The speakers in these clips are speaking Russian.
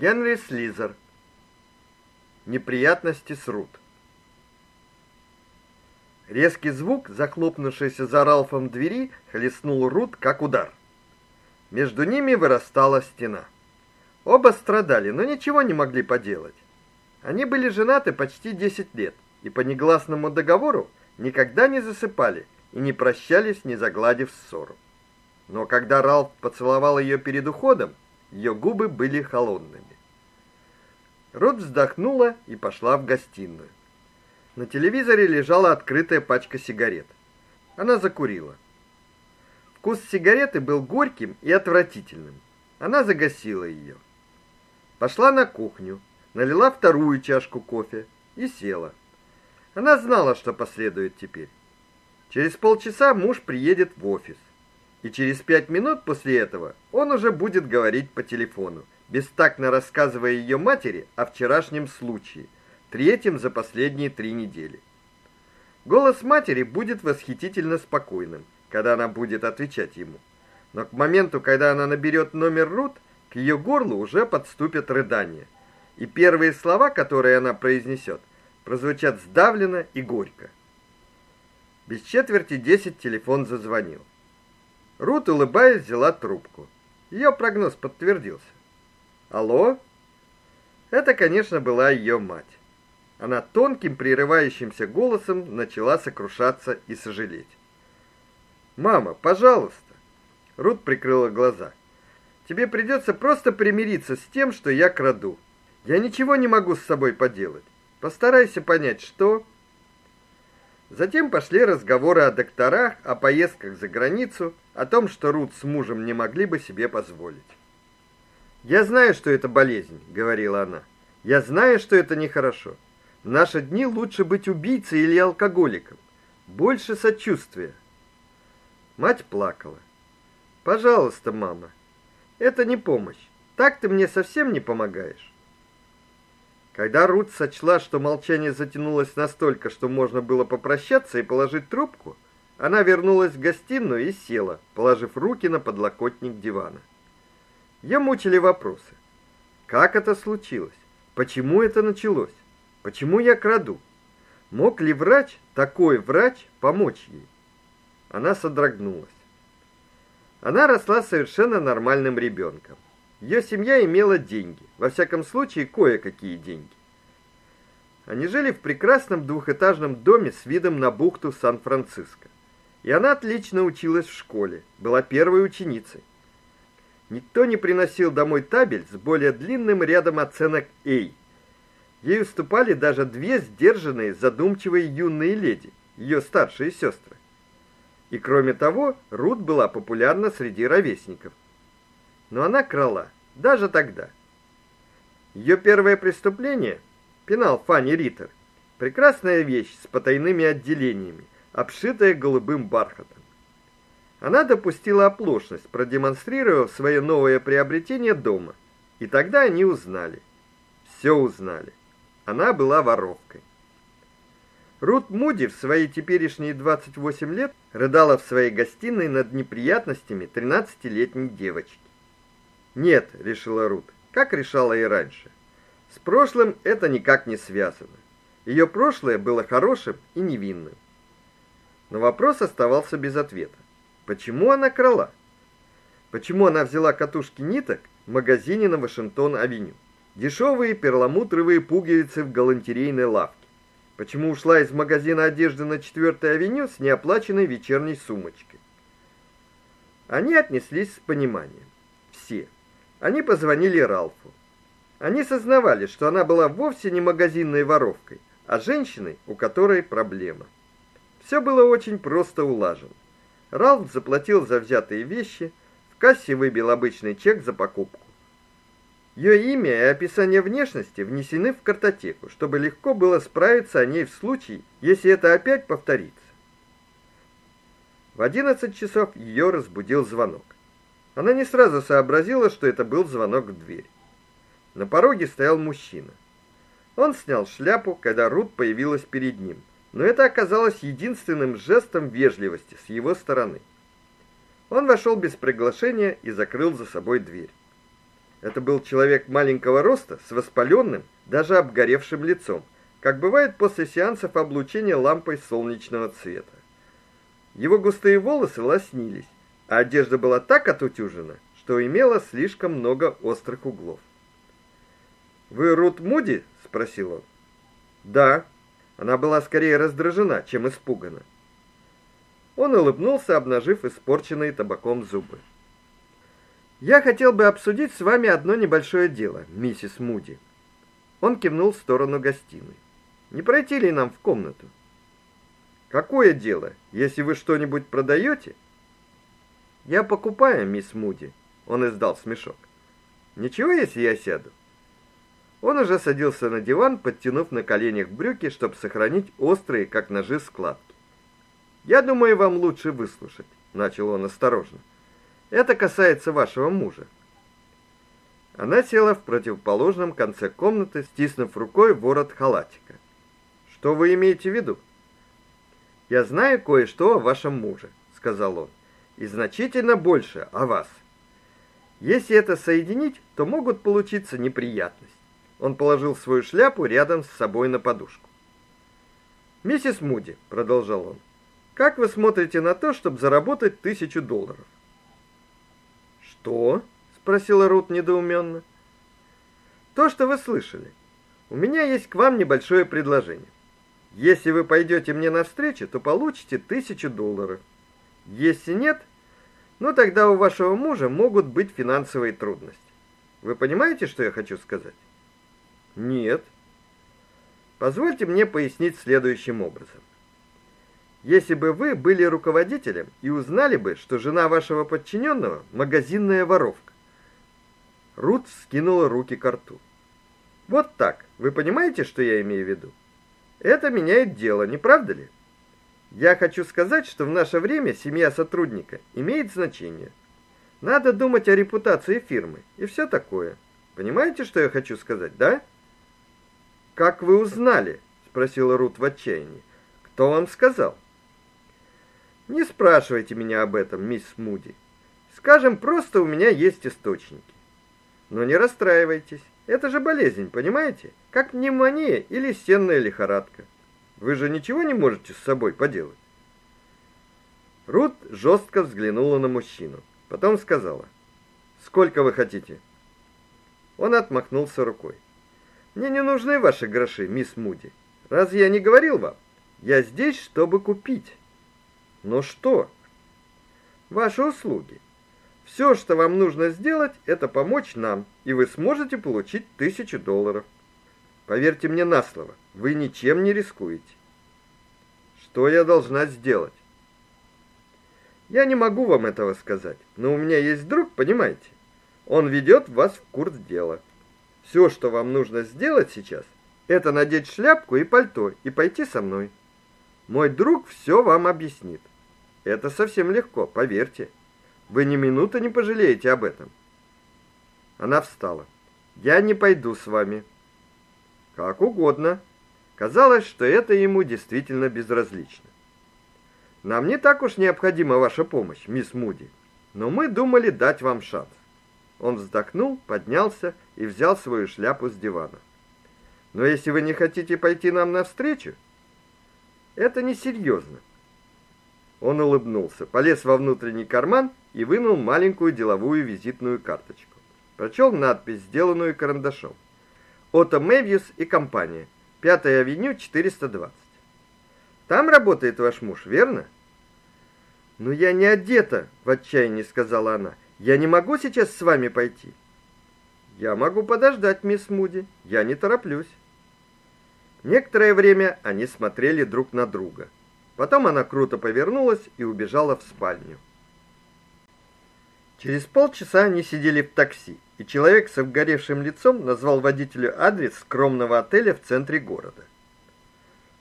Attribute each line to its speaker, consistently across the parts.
Speaker 1: Генри Слизер. Неприятности с Рут. Резкий звук, захлопнувшийся за Ралфом двери, хлестнул Рут как удар. Между ними вырастала стена. Оба страдали, но ничего не могли поделать. Они были женаты почти 10 лет и по негласному договору никогда не засыпали и не прощались, не загладив ссору. Но когда Ралф поцеловал ее перед уходом, ее губы были холодными. Рут вздохнула и пошла в гостиную. На телевизоре лежала открытая пачка сигарет. Она закурила. Вкус сигареты был горьким и отвратительным. Она загасила ее. Пошла на кухню, налила вторую чашку кофе и села. Она знала, что последует теперь. Через полчаса муж приедет в офис и через пять минут после этого он уже будет говорить по телефону, бестактно рассказывая ее матери о вчерашнем случае, третьем за последние три недели. Голос матери будет восхитительно спокойным, когда она будет отвечать ему. Но к моменту, когда она наберет номер Рут, к ее горлу уже подступят рыдания. И первые слова, которые она произнесет, прозвучат сдавленно и горько. Без четверти десять телефон зазвонил. Рут, улыбаясь, взяла трубку. Ее прогноз подтвердился. Алло? Это, конечно, была ее мать. Она тонким, прерывающимся голосом начала сокрушаться и сожалеть. Мама, пожалуйста. Рут прикрыла глаза. Тебе придется просто примириться с тем, что я краду. Я ничего не могу с собой поделать. Постарайся понять, что Затем пошли разговоры о докторах, о поездках за границу, о том, что Рут с мужем не могли бы себе позволить. Я знаю, что это болезнь, говорила она. Я знаю, что это нехорошо. В наши дни лучше быть убийцей или алкоголиком. Больше сочувствия. Мать плакала. Пожалуйста, мама. Это не помощь. Так ты мне совсем не помогаешь. Когда Рут сочла, что молчание затянулось настолько, что можно было попрощаться и положить трубку, она вернулась в гостиную и села, положив руки на подлокотник дивана. Ее мучили вопросы. Как это случилось? Почему это началось? Почему я краду? Мог ли врач, такой врач, помочь ей? Она содрогнулась. Она росла совершенно нормальным ребенком. Ее семья имела деньги, во всяком случае, кое-какие деньги. Они жили в прекрасном двухэтажном доме с видом на бухту Сан-Франциско. И она отлично училась в школе, была первой ученицей. Никто не приносил домой табель с более длинным рядом оценок A. Ей уступали даже две сдержанные, задумчивые юные леди, ее старшие сестры. И кроме того, Рут была популярна среди ровесников но она крала даже тогда. Ее первое преступление пенал Фанни Риттер. Прекрасная вещь с потайными отделениями, обшитая голубым бархатом. Она допустила оплошность, продемонстрировав свое новое приобретение дома. И тогда они узнали. Все узнали. Она была воровкой. Рут Муди в свои теперешние 28 лет рыдала в своей гостиной над неприятностями 13-летней девочки. Нет, решила Рут, как решала и раньше. С прошлым это никак не связано. Ее прошлое было хорошим и невинным. Но вопрос оставался без ответа. Почему она крала? Почему она взяла катушки ниток в магазине на Вашингтон-авеню? Дешевые перламутровые пуговицы в галантерейной лавке. Почему ушла из магазина одежды на 4-й авеню с неоплаченной вечерней сумочкой? Они отнеслись с пониманием. Все. Они позвонили Ралфу. Они сознавали, что она была вовсе не магазинной воровкой, а женщиной, у которой проблема. Все было очень просто улажено. Ралф заплатил за взятые вещи, в кассе выбил обычный чек за покупку. Ее имя и описание внешности внесены в картотеку, чтобы легко было справиться о ней в случае, если это опять повторится. В 11 часов ее разбудил звонок. Она не сразу сообразила, что это был звонок в дверь. На пороге стоял мужчина. Он снял шляпу, когда Рут появилась перед ним, но это оказалось единственным жестом вежливости с его стороны. Он вошел без приглашения и закрыл за собой дверь. Это был человек маленького роста, с воспаленным, даже обгоревшим лицом, как бывает после сеансов облучения лампой солнечного цвета. Его густые волосы лоснились, а одежда была так отутюжена, что имела слишком много острых углов. Вы Рут Муди, спросил он. Да. Она была скорее раздражена, чем испугана. Он улыбнулся, обнажив испорченные табаком зубы. Я хотел бы обсудить с вами одно небольшое дело, миссис Муди. Он кивнул в сторону гостиной. Не пройти ли нам в комнату? Какое дело? Если вы что-нибудь продаете? Я покупаю, мисс Муди. Он издал смешок. Ничего, если я сяду. Он уже садился на диван, подтянув на коленях брюки, чтобы сохранить острые, как ножи, складки. Я думаю, вам лучше выслушать, начал он осторожно. Это касается вашего мужа. Она села в противоположном конце комнаты, стиснув рукой ворот халатика. Что вы имеете в виду? Я знаю кое-что о вашем муже, сказал он. И значительно больше о вас. Если это соединить, то могут получиться неприятности. Он положил свою шляпу рядом с собой на подушку. Миссис Муди, продолжал он. Как вы смотрите на то, чтобы заработать тысячу долларов? Что? спросила Рут недоуменно. То, что вы слышали. У меня есть к вам небольшое предложение. Если вы пойдете мне навстречу, то получите тысячу долларов. Если нет, ну тогда у вашего мужа могут быть финансовые трудности. Вы понимаете, что я хочу сказать? Нет. Позвольте мне пояснить следующим образом. Если бы вы были руководителем и узнали бы, что жена вашего подчиненного магазинная воровка. Рут скинула руки к рту. Вот так. Вы понимаете, что я имею в виду? Это меняет дело, не правда ли? Я хочу сказать, что в наше время семья сотрудника имеет значение. Надо думать о репутации фирмы и все такое. Понимаете, что я хочу сказать, да? Как вы узнали? спросила Рут в отчаянии. Кто вам сказал? Не спрашивайте меня об этом, мисс Муди. Скажем, просто у меня есть источники. Но не расстраивайтесь. Это же болезнь, понимаете? Как пневмония или сенная лихорадка. Вы же ничего не можете с собой поделать. Рут жестко взглянула на мужчину, потом сказала: "Сколько вы хотите?" Он отмахнулся рукой. "Мне не нужны ваши гроши, мисс Муди. Разве я не говорил вам? Я здесь, чтобы купить". "Но что?" "Ваши услуги. Все, что вам нужно сделать, это помочь нам, и вы сможете получить тысячу долларов". Поверьте мне на слово, вы ничем не рискуете. Что я должна сделать? Я не могу вам этого сказать, но у меня есть друг, понимаете? Он ведет вас в курс дела. Все, что вам нужно сделать сейчас, это надеть шляпку и пальто и пойти со мной. Мой друг все вам объяснит. Это совсем легко, поверьте. Вы ни минуты не пожалеете об этом. Она встала. Я не пойду с вами. Как угодно. Казалось, что это ему действительно безразлично. Нам не так уж необходима ваша помощь, мисс Муди, но мы думали дать вам шанс. Он вздохнул, поднялся и взял свою шляпу с дивана. Но если вы не хотите пойти нам навстречу, это несерьезно. Он улыбнулся, полез во внутренний карман и вынул маленькую деловую визитную карточку. Прочел надпись, сделанную карандашом. Отто Мэвьюс и компания. Пятая авеню, 420. Там работает ваш муж, верно? Но я не одета, в отчаянии сказала она. Я не могу сейчас с вами пойти. Я могу подождать, мисс Муди. Я не тороплюсь. Некоторое время они смотрели друг на друга. Потом она круто повернулась и убежала в спальню. Через полчаса они сидели в такси и человек с обгоревшим лицом назвал водителю адрес скромного отеля в центре города.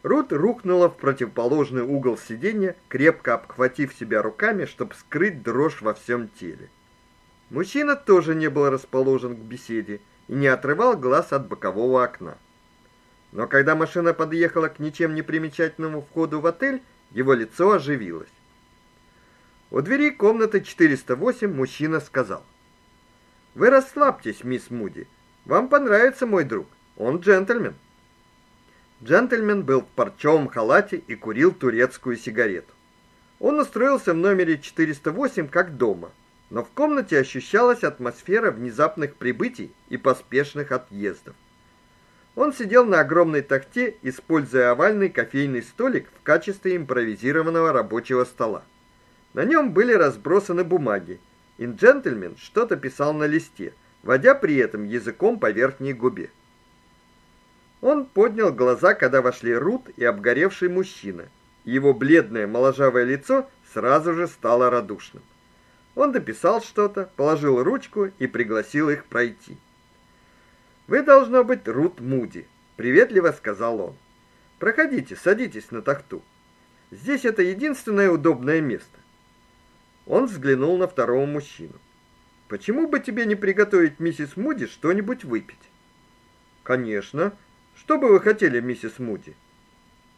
Speaker 1: Рут рухнула в противоположный угол сиденья, крепко обхватив себя руками, чтобы скрыть дрожь во всем теле. Мужчина тоже не был расположен к беседе и не отрывал глаз от бокового окна. Но когда машина подъехала к ничем не примечательному входу в отель, его лицо оживилось. У двери комнаты 408 мужчина сказал: Вы расслабьтесь, мисс Муди. Вам понравится мой друг. Он джентльмен. Джентльмен был в парчевом халате и курил турецкую сигарету. Он устроился в номере 408 как дома, но в комнате ощущалась атмосфера внезапных прибытий и поспешных отъездов. Он сидел на огромной тахте, используя овальный кофейный столик в качестве импровизированного рабочего стола. На нем были разбросаны бумаги, и джентльмен что-то писал на листе, водя при этом языком по верхней губе. Он поднял глаза, когда вошли Рут и обгоревший мужчина. Его бледное моложавое лицо сразу же стало радушным. Он дописал что-то, положил ручку и пригласил их пройти. Вы должно быть Рут Муди, приветливо сказал он. Проходите, садитесь на тахту. Здесь это единственное удобное место. Он взглянул на второго мужчину. Почему бы тебе не приготовить миссис Муди что-нибудь выпить? Конечно, что бы вы хотели, миссис Муди?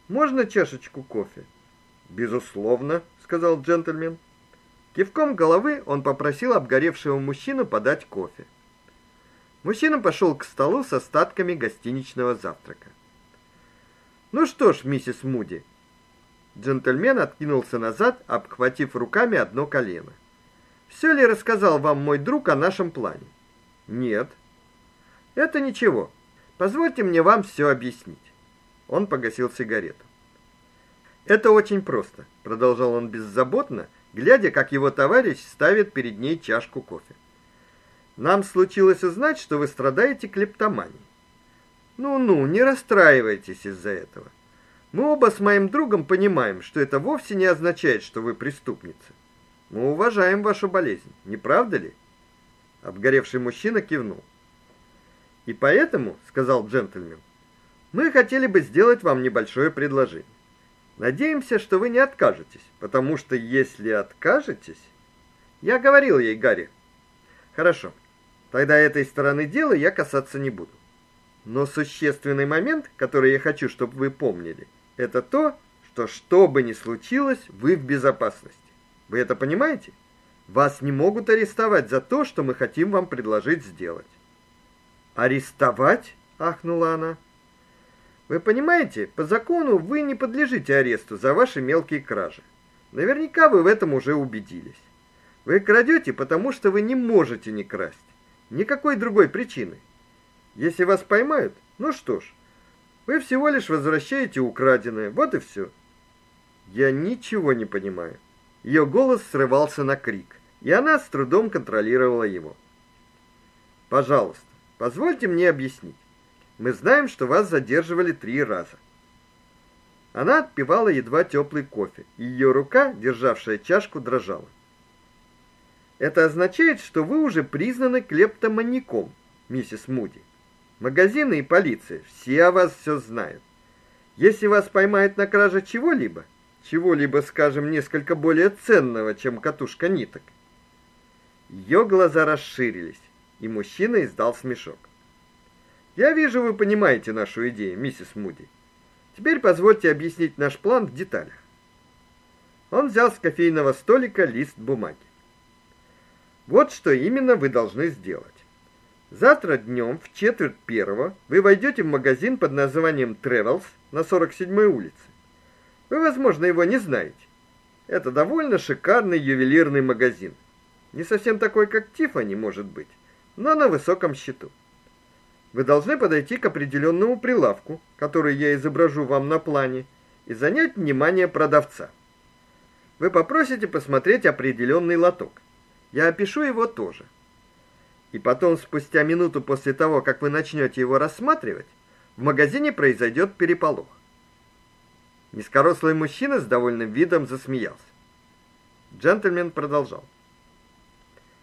Speaker 1: Можно чашечку кофе? Безусловно, сказал джентльмен. Кивком головы он попросил обгоревшего мужчину подать кофе. Мужчина пошел к столу с остатками гостиничного завтрака. Ну что ж, миссис Муди. Джентльмен откинулся назад, обхватив руками одно колено. Все ли рассказал вам мой друг о нашем плане? Нет. Это ничего. Позвольте мне вам все объяснить. Он погасил сигарету. Это очень просто, продолжал он беззаботно, глядя, как его товарищ ставит перед ней чашку кофе. Нам случилось узнать, что вы страдаете клептоманией. Ну-ну, не расстраивайтесь из-за этого. Мы оба с моим другом понимаем, что это вовсе не означает, что вы преступница. Мы уважаем вашу болезнь, не правда ли? Обгоревший мужчина кивнул. И поэтому, сказал джентльмен, мы хотели бы сделать вам небольшое предложение. Надеемся, что вы не откажетесь, потому что если откажетесь, я говорил ей, Гарри. Хорошо. Тогда этой стороны дела я касаться не буду. Но существенный момент, который я хочу, чтобы вы помнили, это то, что что бы ни случилось, вы в безопасности. Вы это понимаете? Вас не могут арестовать за то, что мы хотим вам предложить сделать. Арестовать? ахнула она. Вы понимаете, по закону вы не подлежите аресту за ваши мелкие кражи. Наверняка вы в этом уже убедились. Вы крадете, потому что вы не можете не красть. Никакой другой причины. Если вас поймают, ну что ж, вы всего лишь возвращаете украденное. Вот и все. Я ничего не понимаю. Ее голос срывался на крик, и она с трудом контролировала его. Пожалуйста, Позвольте мне объяснить. Мы знаем, что вас задерживали три раза. Она отпивала едва теплый кофе, и ее рука, державшая чашку, дрожала. Это означает, что вы уже признаны клептоманьяком, миссис Муди. Магазины и полиция все о вас все знают. Если вас поймают на краже чего-либо, чего-либо, скажем, несколько более ценного, чем катушка ниток, ее глаза расширились и мужчина издал смешок. Я вижу, вы понимаете нашу идею, миссис Муди. Теперь позвольте объяснить наш план в деталях. Он взял с кофейного столика лист бумаги. Вот что именно вы должны сделать. Завтра днем в четверть первого вы войдете в магазин под названием Travels на 47-й улице. Вы, возможно, его не знаете. Это довольно шикарный ювелирный магазин. Не совсем такой, как Тиффани, может быть но на высоком счету. Вы должны подойти к определенному прилавку, который я изображу вам на плане, и занять внимание продавца. Вы попросите посмотреть определенный лоток. Я опишу его тоже. И потом, спустя минуту после того, как вы начнете его рассматривать, в магазине произойдет переполох. Низкорослый мужчина с довольным видом засмеялся. Джентльмен продолжал.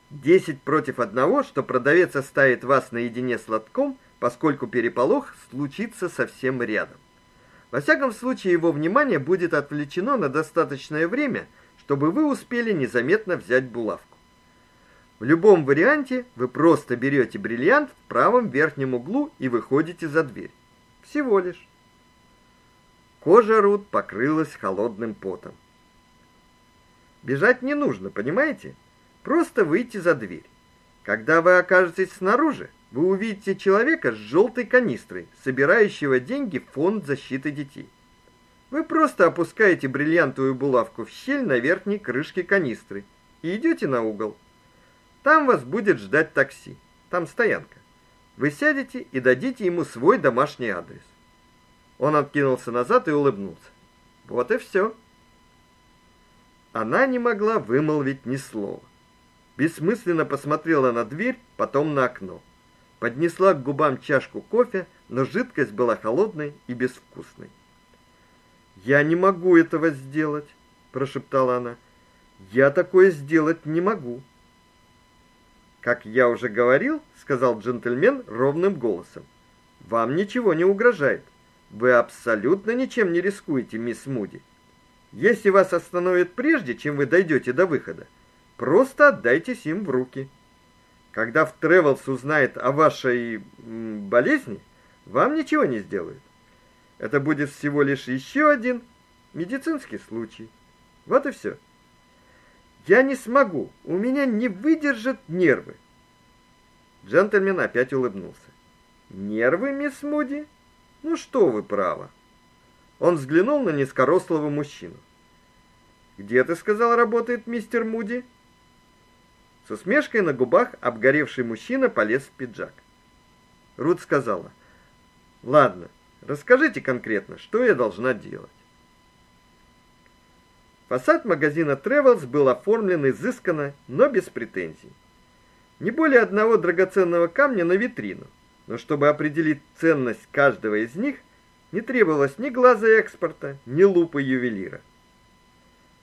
Speaker 1: Десять против одного, что продавец оставит вас наедине с лотком, поскольку переполох случится совсем рядом. Во всяком случае, его внимание будет отвлечено на достаточное время, чтобы вы успели незаметно взять булавку. В любом варианте вы просто берете бриллиант в правом верхнем углу и выходите за дверь. Всего лишь. Кожа Рут покрылась холодным потом. Бежать не нужно, понимаете? Просто выйти за дверь. Когда вы окажетесь снаружи, вы увидите человека с желтой канистрой, собирающего деньги в фонд защиты детей. Вы просто опускаете бриллиантовую булавку в щель на верхней крышке канистры и идете на угол. Там вас будет ждать такси. Там стоянка. Вы сядете и дадите ему свой домашний адрес. Он откинулся назад и улыбнулся. Вот и все. Она не могла вымолвить ни слова. Бессмысленно посмотрела на дверь, потом на окно. Поднесла к губам чашку кофе, но жидкость была холодной и безвкусной. "Я не могу этого сделать", прошептала она. "Я такое сделать не могу". "Как я уже говорил", сказал джентльмен ровным голосом. "Вам ничего не угрожает. Вы абсолютно ничем не рискуете, мисс Муди. Если вас остановят прежде, чем вы дойдете до выхода, просто отдайтесь им в руки. Когда в Тревелс узнает о вашей болезни, вам ничего не сделают. Это будет всего лишь еще один медицинский случай. Вот и все. Я не смогу, у меня не выдержат нервы. Джентльмен опять улыбнулся. Нервы, мисс Муди? Ну что вы, право. Он взглянул на низкорослого мужчину. Где ты сказал, работает мистер Муди? С усмешкой на губах обгоревший мужчина полез в пиджак. Рут сказала: "Ладно, расскажите конкретно, что я должна делать?" Фасад магазина Travels был оформлен изысканно, но без претензий. Не более одного драгоценного камня на витрину, но чтобы определить ценность каждого из них, не требовалось ни глаза экспорта, ни лупы ювелира.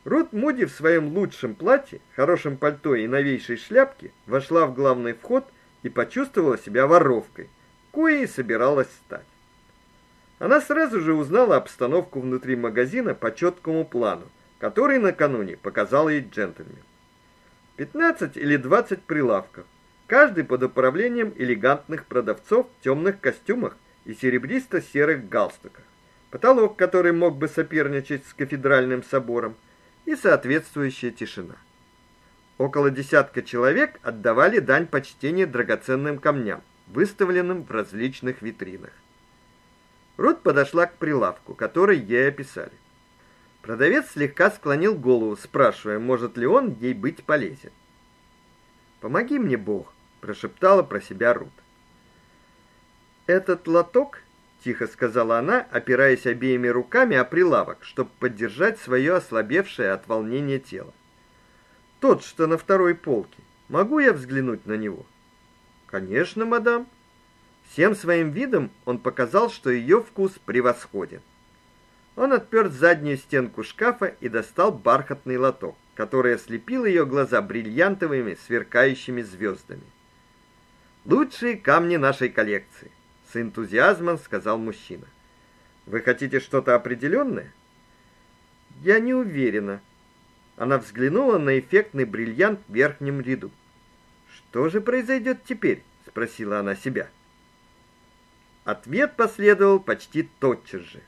Speaker 1: Рут Муди в своем лучшем платье, хорошем пальто и новейшей шляпке вошла в главный вход и почувствовала себя воровкой, коей собиралась стать. Она сразу же узнала обстановку внутри магазина по четкому плану, который накануне показал ей джентльмен. 15 или 20 прилавков, каждый под управлением элегантных продавцов в темных костюмах и серебристо-серых галстуках. Потолок, который мог бы соперничать с кафедральным собором, и соответствующая тишина. Около десятка человек отдавали дань почтения драгоценным камням, выставленным в различных витринах. Рут подошла к прилавку, который ей описали. Продавец слегка склонил голову, спрашивая, может ли он ей быть полезен. "Помоги мне, Бог", прошептала про себя Рут. Этот лоток, тихо сказала она, опираясь обеими руками о прилавок, чтобы поддержать свое ослабевшее от волнения тело. Тот, что на второй полке. Могу я взглянуть на него? Конечно, мадам. Всем своим видом он показал, что ее вкус превосходен. Он отпер заднюю стенку шкафа и достал бархатный лоток, который ослепил ее глаза бриллиантовыми сверкающими звездами. Лучшие камни нашей коллекции, с энтузиазмом сказал мужчина. Вы хотите что-то определенное? Я не уверена. Она взглянула на эффектный бриллиант в верхнем ряду. Что же произойдет теперь? спросила она себя. Ответ последовал почти тотчас же.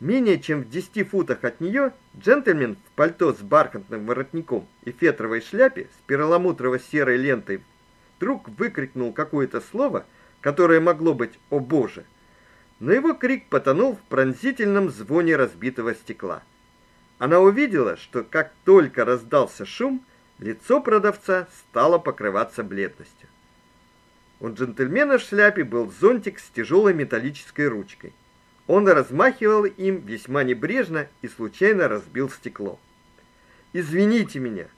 Speaker 1: Менее чем в десяти футах от нее джентльмен в пальто с бархатным воротником и фетровой шляпе с перламутрово-серой лентой вдруг выкрикнул какое-то слово, которое могло быть «О Боже!». Но его крик потонул в пронзительном звоне разбитого стекла. Она увидела, что как только раздался шум, лицо продавца стало покрываться бледностью. У джентльмена в шляпе был зонтик с тяжелой металлической ручкой. Он размахивал им весьма небрежно и случайно разбил стекло. Извините меня.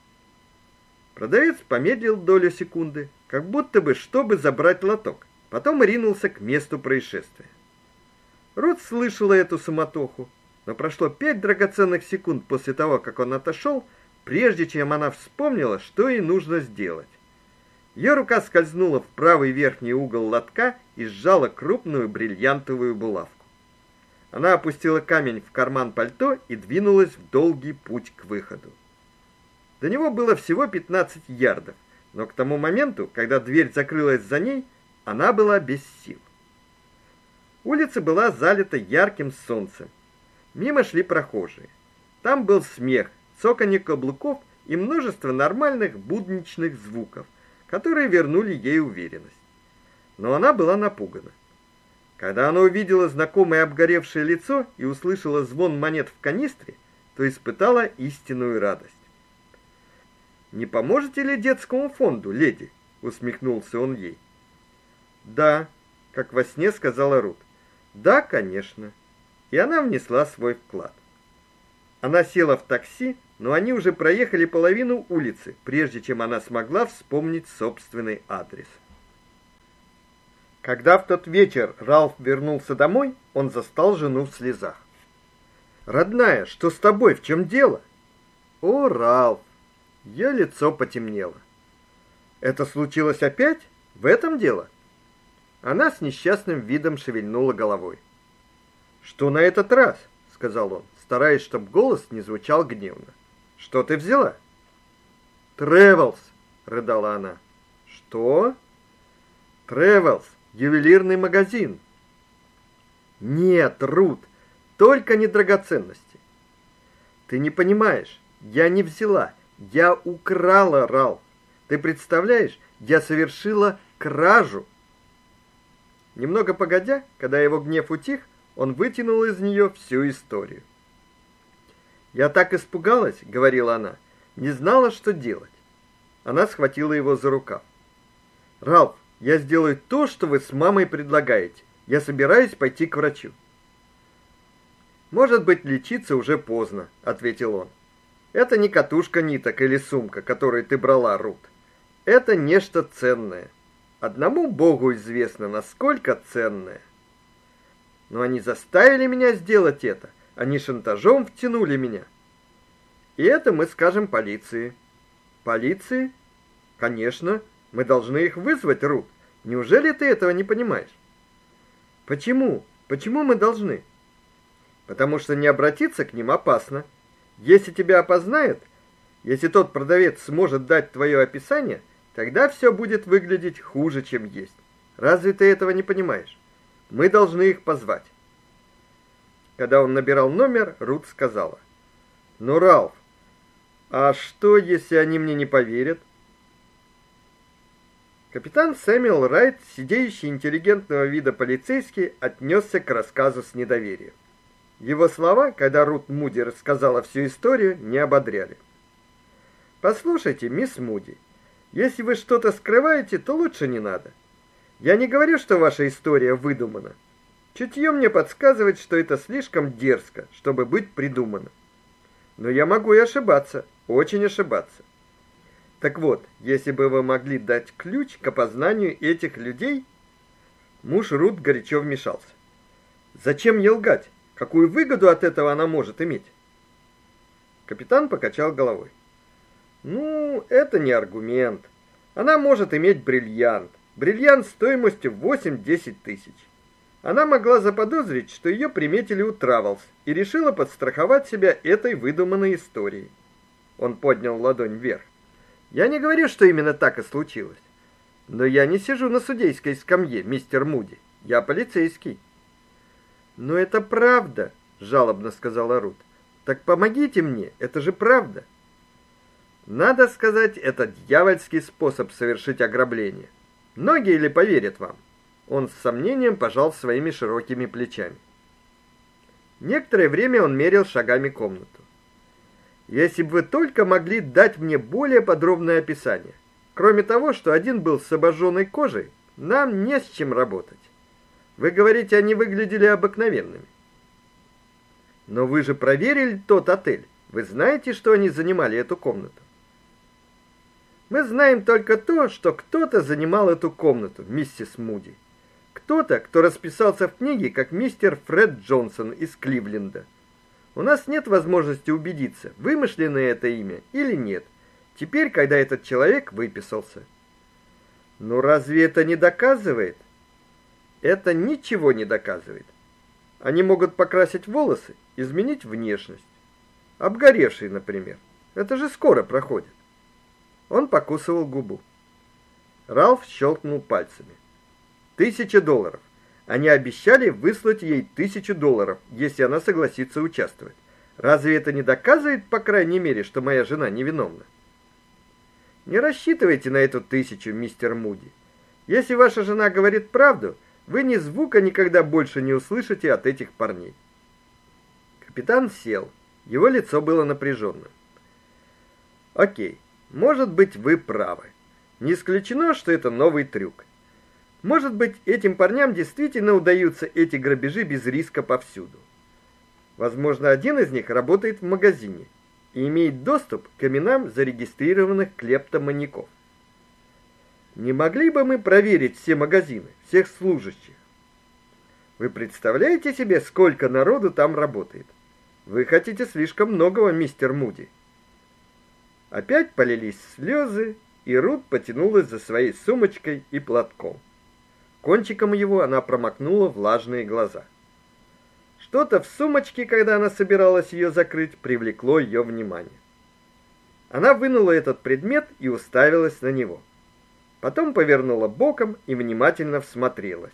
Speaker 1: Продавец помедлил долю секунды, как будто бы чтобы забрать лоток, потом ринулся к месту происшествия. Рот слышала эту суматоху, но прошло пять драгоценных секунд после того, как он отошел, прежде чем она вспомнила, что ей нужно сделать. Ее рука скользнула в правый верхний угол лотка и сжала крупную бриллиантовую булавку. Она опустила камень в карман пальто и двинулась в долгий путь к выходу. До него было всего 15 ярдов, но к тому моменту, когда дверь закрылась за ней, она была без сил. Улица была залита ярким солнцем. Мимо шли прохожие. Там был смех, цоканье каблуков и множество нормальных будничных звуков, которые вернули ей уверенность. Но она была напугана. Когда она увидела знакомое обгоревшее лицо и услышала звон монет в канистре, то испытала истинную радость. Не поможете ли детскому фонду, леди? усмехнулся он ей. Да, как во сне сказала Рут. Да, конечно. И она внесла свой вклад. Она села в такси, но они уже проехали половину улицы, прежде чем она смогла вспомнить собственный адрес. Когда в тот вечер Ралф вернулся домой, он застал жену в слезах. Родная, что с тобой? В чем дело? О, Ралф. Ее лицо потемнело. Это случилось опять? В этом дело? Она с несчастным видом шевельнула головой. Что на этот раз? сказал он, стараясь, чтобы голос не звучал гневно. Что ты взяла? Тревелс, рыдала она. Что? Тревелс, ювелирный магазин. Нет, Рут, только не драгоценности. Ты не понимаешь, я не взяла, я украла Рал. Ты представляешь, я совершила кражу. Немного погодя, когда его гнев утих, он вытянул из нее всю историю. Я так испугалась, говорила она, не знала, что делать. Она схватила его за рукав. Ралф, я сделаю то, что вы с мамой предлагаете. Я собираюсь пойти к врачу. Может быть, лечиться уже поздно, ответил он. Это не катушка ниток или сумка, которую ты брала, Рут. Это нечто ценное. Одному Богу известно, насколько ценное. Но они заставили меня сделать это. Они шантажом втянули меня. И это мы скажем полиции. Полиции? Конечно, мы должны их вызвать, Рут. Неужели ты этого не понимаешь? Почему? Почему мы должны? Потому что не обратиться к ним опасно. Если тебя опознают, если тот продавец сможет дать твое описание, тогда все будет выглядеть хуже, чем есть. Разве ты этого не понимаешь? Мы должны их позвать. Когда он набирал номер, Рут сказала: "Ну, Ралф, а что, если они мне не поверят?" Капитан Сэмюэл Райт, сидящий интеллигентного вида полицейский, отнесся к рассказу с недоверием. Его слова, когда Рут Муди рассказала всю историю, не ободряли. Послушайте, мисс Муди, если вы что-то скрываете, то лучше не надо. Я не говорю, что ваша история выдумана. Чутье мне подсказывает, что это слишком дерзко, чтобы быть придумано. Но я могу и ошибаться, очень ошибаться. Так вот, если бы вы могли дать ключ к опознанию этих людей, муж Рут горячо вмешался. Зачем ей лгать? Какую выгоду от этого она может иметь? Капитан покачал головой. Ну, это не аргумент. Она может иметь бриллиант. Бриллиант стоимостью 8-10 тысяч. Она могла заподозрить, что ее приметили у Травелс и решила подстраховать себя этой выдуманной историей. Он поднял ладонь вверх. Я не говорю, что именно так и случилось. Но я не сижу на судейской скамье, мистер Муди. Я полицейский. Но это правда, жалобно сказала Рут. Так помогите мне, это же правда. Надо сказать, это дьявольский способ совершить ограбление. Многие ли поверят вам? Он с сомнением пожал своими широкими плечами. Некоторое время он мерил шагами комнату. Если бы вы только могли дать мне более подробное описание. Кроме того, что один был с обожженной кожей, нам не с чем работать. Вы говорите, они выглядели обыкновенными. Но вы же проверили тот отель. Вы знаете, что они занимали эту комнату? Мы знаем только то, что кто-то занимал эту комнату, миссис Муди. Кто-то, кто расписался в книге как мистер Фред Джонсон из Кливленда. У нас нет возможности убедиться, вымышленное это имя или нет. Теперь, когда этот человек выписался. Но разве это не доказывает? Это ничего не доказывает. Они могут покрасить волосы, изменить внешность. Обгоревший, например. Это же скоро проходит. Он покусывал губу. Ралф щелкнул пальцами. Тысяча долларов. Они обещали выслать ей тысячу долларов, если она согласится участвовать. Разве это не доказывает, по крайней мере, что моя жена невиновна? Не рассчитывайте на эту тысячу, мистер Муди. Если ваша жена говорит правду, вы ни звука никогда больше не услышите от этих парней. Капитан сел. Его лицо было напряженным. О'кей. Может быть, вы правы. Не исключено, что это новый трюк. Может быть, этим парням действительно удаются эти грабежи без риска повсюду. Возможно, один из них работает в магазине и имеет доступ к именам зарегистрированных клептоманьяков. Не могли бы мы проверить все магазины, всех служащих? Вы представляете себе, сколько народу там работает? Вы хотите слишком многого, мистер Муди. Опять полились слезы, и Рут потянулась за своей сумочкой и платком. Кончиком его она промокнула влажные глаза. Что-то в сумочке, когда она собиралась ее закрыть, привлекло ее внимание. Она вынула этот предмет и уставилась на него. Потом повернула боком и внимательно всмотрелась.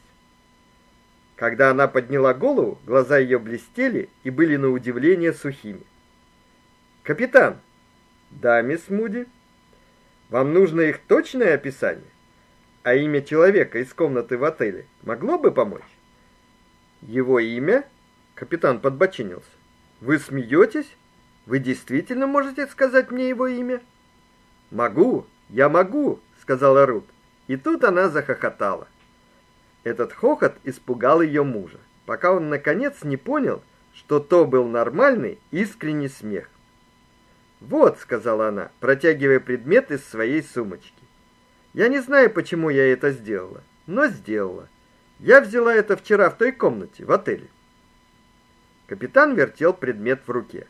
Speaker 1: Когда она подняла голову, глаза ее блестели и были на удивление сухими. "Капитан, да, мисс Муди. Вам нужно их точное описание? А имя человека из комнаты в отеле могло бы помочь? Его имя? Капитан подбочинился. Вы смеетесь? Вы действительно можете сказать мне его имя? Могу, я могу, сказала Рут. И тут она захохотала. Этот хохот испугал ее мужа, пока он наконец не понял, что то был нормальный, искренний смех. "Вот", сказала она, протягивая предмет из своей сумочки. Я не знаю, почему я это сделала, но сделала. Я взяла это вчера в той комнате в отеле. Капитан вертел предмет в руке.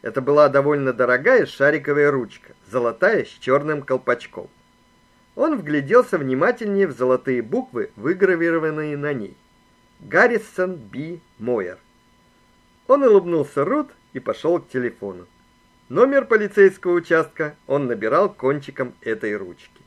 Speaker 1: Это была довольно дорогая шариковая ручка, золотая с черным колпачком. Он вгляделся внимательнее в золотые буквы, выгравированные на ней. Гаррисон Б. Мойер. Он улыбнулся Рут и пошел к телефону. Номер полицейского участка он набирал кончиком этой ручки.